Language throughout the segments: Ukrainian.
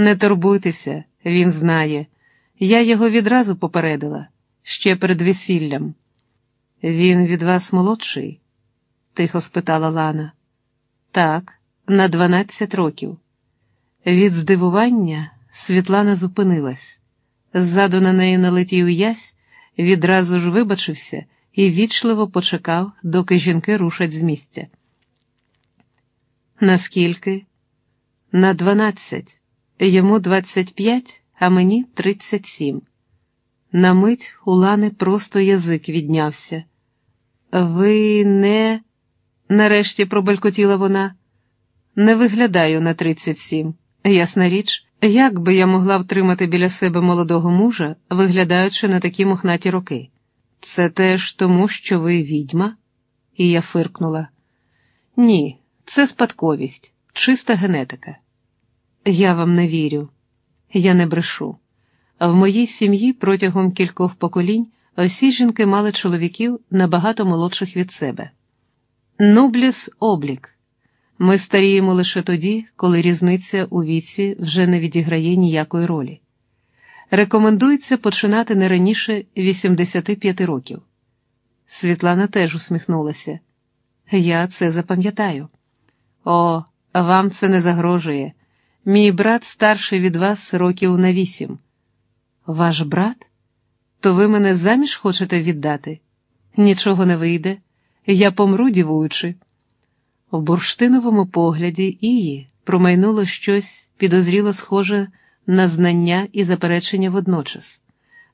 Не турбуйтеся, він знає. Я його відразу попередила, ще перед весіллям. Він від вас молодший? тихо спитала Лана. Так, на дванадцять років. Від здивування Світлана зупинилась. Ззаду на неї налетів ясь, відразу ж вибачився і вічливо почекав, доки жінки рушать з місця. Наскільки? На дванадцять. Йому двадцять п'ять, а мені тридцять сім. На мить у Лани просто язик віднявся. Ви не, нарешті пробелькотіла вона, не виглядаю на тридцять сім. Ясна річ, як би я могла втримати біля себе молодого мужа, виглядаючи на такі мохнаті роки? Це теж тому, що ви відьма? І я фиркнула. Ні, це спадковість, чиста генетика. Я вам не вірю, я не брешу. В моїй сім'ї протягом кількох поколінь всі жінки мали чоловіків набагато молодших від себе. Нубліс облік. Ми старіємо лише тоді, коли різниця у віці вже не відіграє ніякої ролі. Рекомендується починати не раніше 85 років. Світлана теж усміхнулася. Я це запам'ятаю. О, вам це не загрожує. Мій брат старший від вас років на вісім. Ваш брат? То ви мене заміж хочете віддати? Нічого не вийде. Я помру, дівуючи. В бурштиновому погляді Ії промайнуло щось підозріло схоже на знання і заперечення водночас.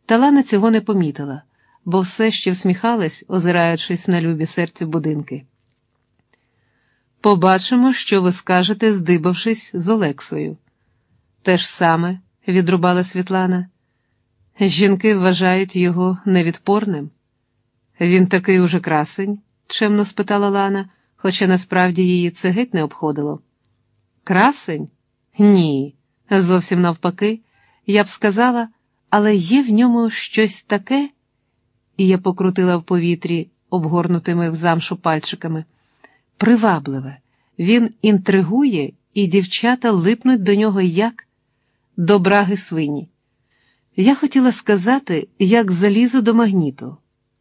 Та Лана цього не помітила, бо все ще всміхалась, озираючись на любі серці будинки. Побачимо, що ви скажете, здибавшись з Олексою. Те ж саме, відрубала Світлана. Жінки вважають його невідпорним. Він такий уже красень, чемно спитала Лана, хоча насправді її це геть не обходило. Красень? Ні, зовсім навпаки, я б сказала, але є в ньому щось таке, і я покрутила в повітрі, обгорнутими в замшу пальчиками. Привабливе, він інтригує, і дівчата липнуть до нього як до браги свині. Я хотіла сказати, як залізо до магніту,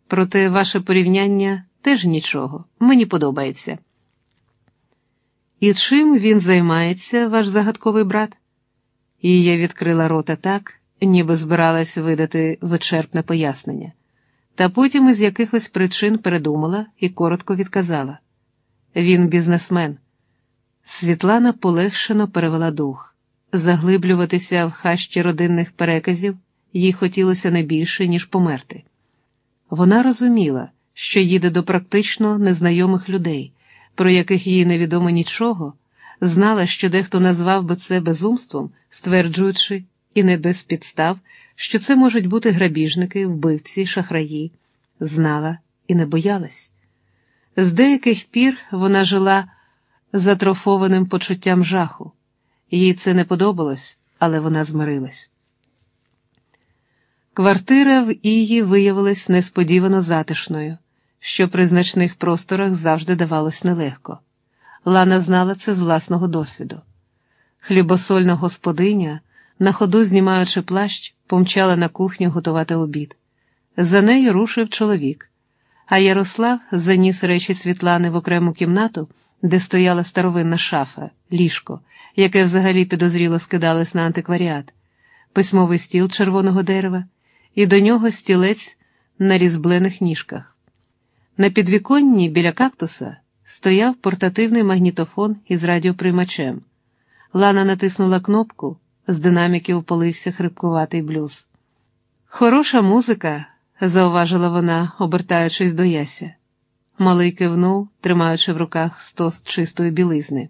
проте ваше порівняння теж нічого, мені подобається. І чим він займається, ваш загадковий брат? І я відкрила рота так, ніби збиралась видати вичерпне пояснення, та потім із якихось причин передумала і коротко відказала. Він бізнесмен. Світлана полегшено перевела дух. Заглиблюватися в хащі родинних переказів їй хотілося не більше, ніж померти. Вона розуміла, що їде до практично незнайомих людей, про яких їй невідомо нічого, знала, що дехто назвав би це безумством, стверджуючи, і не без підстав, що це можуть бути грабіжники, вбивці, шахраї, знала і не боялась. З деяких пір вона жила затрофованим почуттям жаху. Їй це не подобалось, але вона змирилась. Квартира в Ії виявилась несподівано затишною, що при значних просторах завжди давалось нелегко. Лана знала це з власного досвіду. Хлібосольна господиня, на ходу знімаючи плащ, помчала на кухню готувати обід. За нею рушив чоловік, а Ярослав заніс речі Світлани в окрему кімнату, де стояла старовинна шафа, ліжко, яке взагалі підозріло скидалось на антикваріат, письмовий стіл червоного дерева, і до нього стілець на різьблених ніжках. На підвіконні біля кактуса стояв портативний магнітофон із радіоприймачем. Лана натиснула кнопку, з динаміків полився хрипкуватий блюз. Хороша музика, зауважила вона, обертаючись до яся. Малий кивнув, тримаючи в руках стос чистої білизни.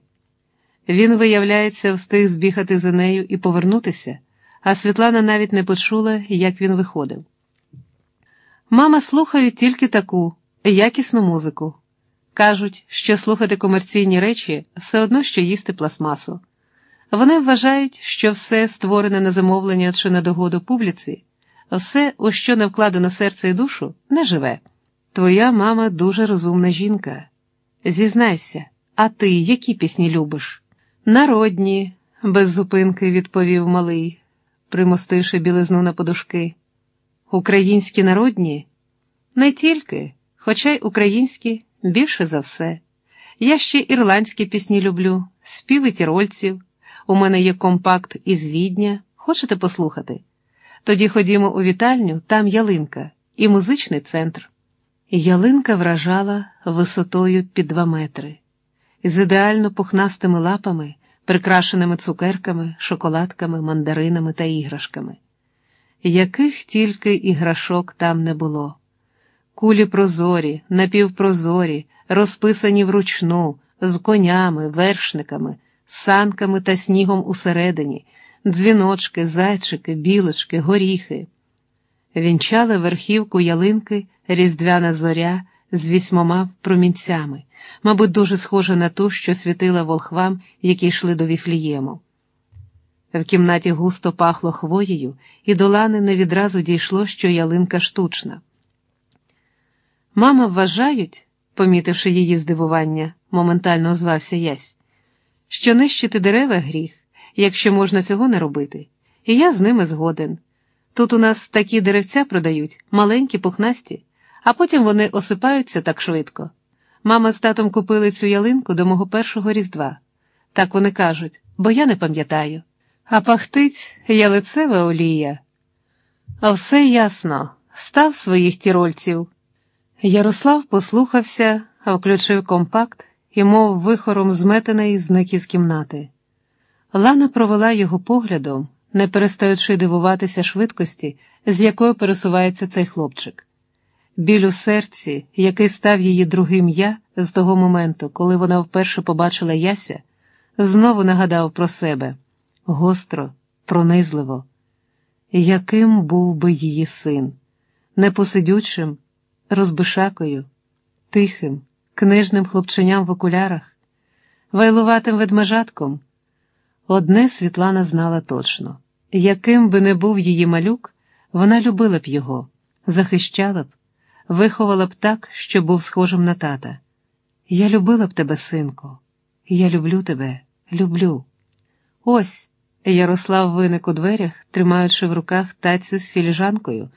Він, виявляється, встиг збігати за нею і повернутися, а Світлана навіть не почула, як він виходив. Мама слухає тільки таку якісну музику. Кажуть, що слухати комерційні речі все одно, що їсти пластмасу. Вони вважають, що все створене на замовлення чи на догоду публіці, все, у що не вкладено серце і душу, не живе. Твоя мама дуже розумна жінка. Зізнайся, а ти які пісні любиш? Народні, без зупинки відповів малий, примостивши білизну на подушки. Українські народні? Не тільки, хоча й українські більше за все. Я ще ірландські пісні люблю, співи тірольців. У мене є компакт із Відня. Хочете послухати? Тоді ходімо у вітальню, там ялинка і музичний центр. Ялинка вражала висотою під два метри, з ідеально пухнастими лапами, прикрашеними цукерками, шоколадками, мандаринами та іграшками. Яких тільки іграшок там не було. Кулі прозорі, напівпрозорі, розписані вручну, з конями, вершниками, санками та снігом усередині, дзвіночки, зайчики, білочки, горіхи. Вінчали верхівку ялинки різдвяна зоря з вісьмома промінцями, мабуть, дуже схожа на ту, що світила волхвам, які йшли до Віфлієму. В кімнаті густо пахло хвоєю, і до Лани не відразу дійшло, що ялинка штучна. Мама вважають, помітивши її здивування, моментально озвався ясь, що нищити дерева гріх, якщо можна цього не робити, і я з ними згоден. Тут у нас такі деревця продають, маленькі, пухнасті, а потім вони осипаються так швидко. Мама з татом купили цю ялинку до мого першого різдва. Так вони кажуть, бо я не пам'ятаю. А пахтить ялицева олія. А все ясно, став своїх тірольців. Ярослав послухався, включив компакт і, мов вихором зметений, зник із кімнати. Лана провела його поглядом, не перестаючи дивуватися швидкості, з якою пересувається цей хлопчик. Біль у серці, який став її другим я з того моменту, коли вона вперше побачила яся, знову нагадав про себе гостро, пронизливо. Яким був би її син, непосидючим, розбишакою, тихим, книжним хлопченям в окулярах, вайлуватим ведмежатком. Одне Світлана знала точно яким би не був її малюк, вона любила б його, захищала б, виховала б так, щоб був схожим на тата. Я любила б тебе, синку, я люблю тебе, люблю. Ось Ярослав виник у дверях, тримаючи в руках тацю з філіжанкою.